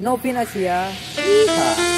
No pinas Yeehaw. Ya. Ah.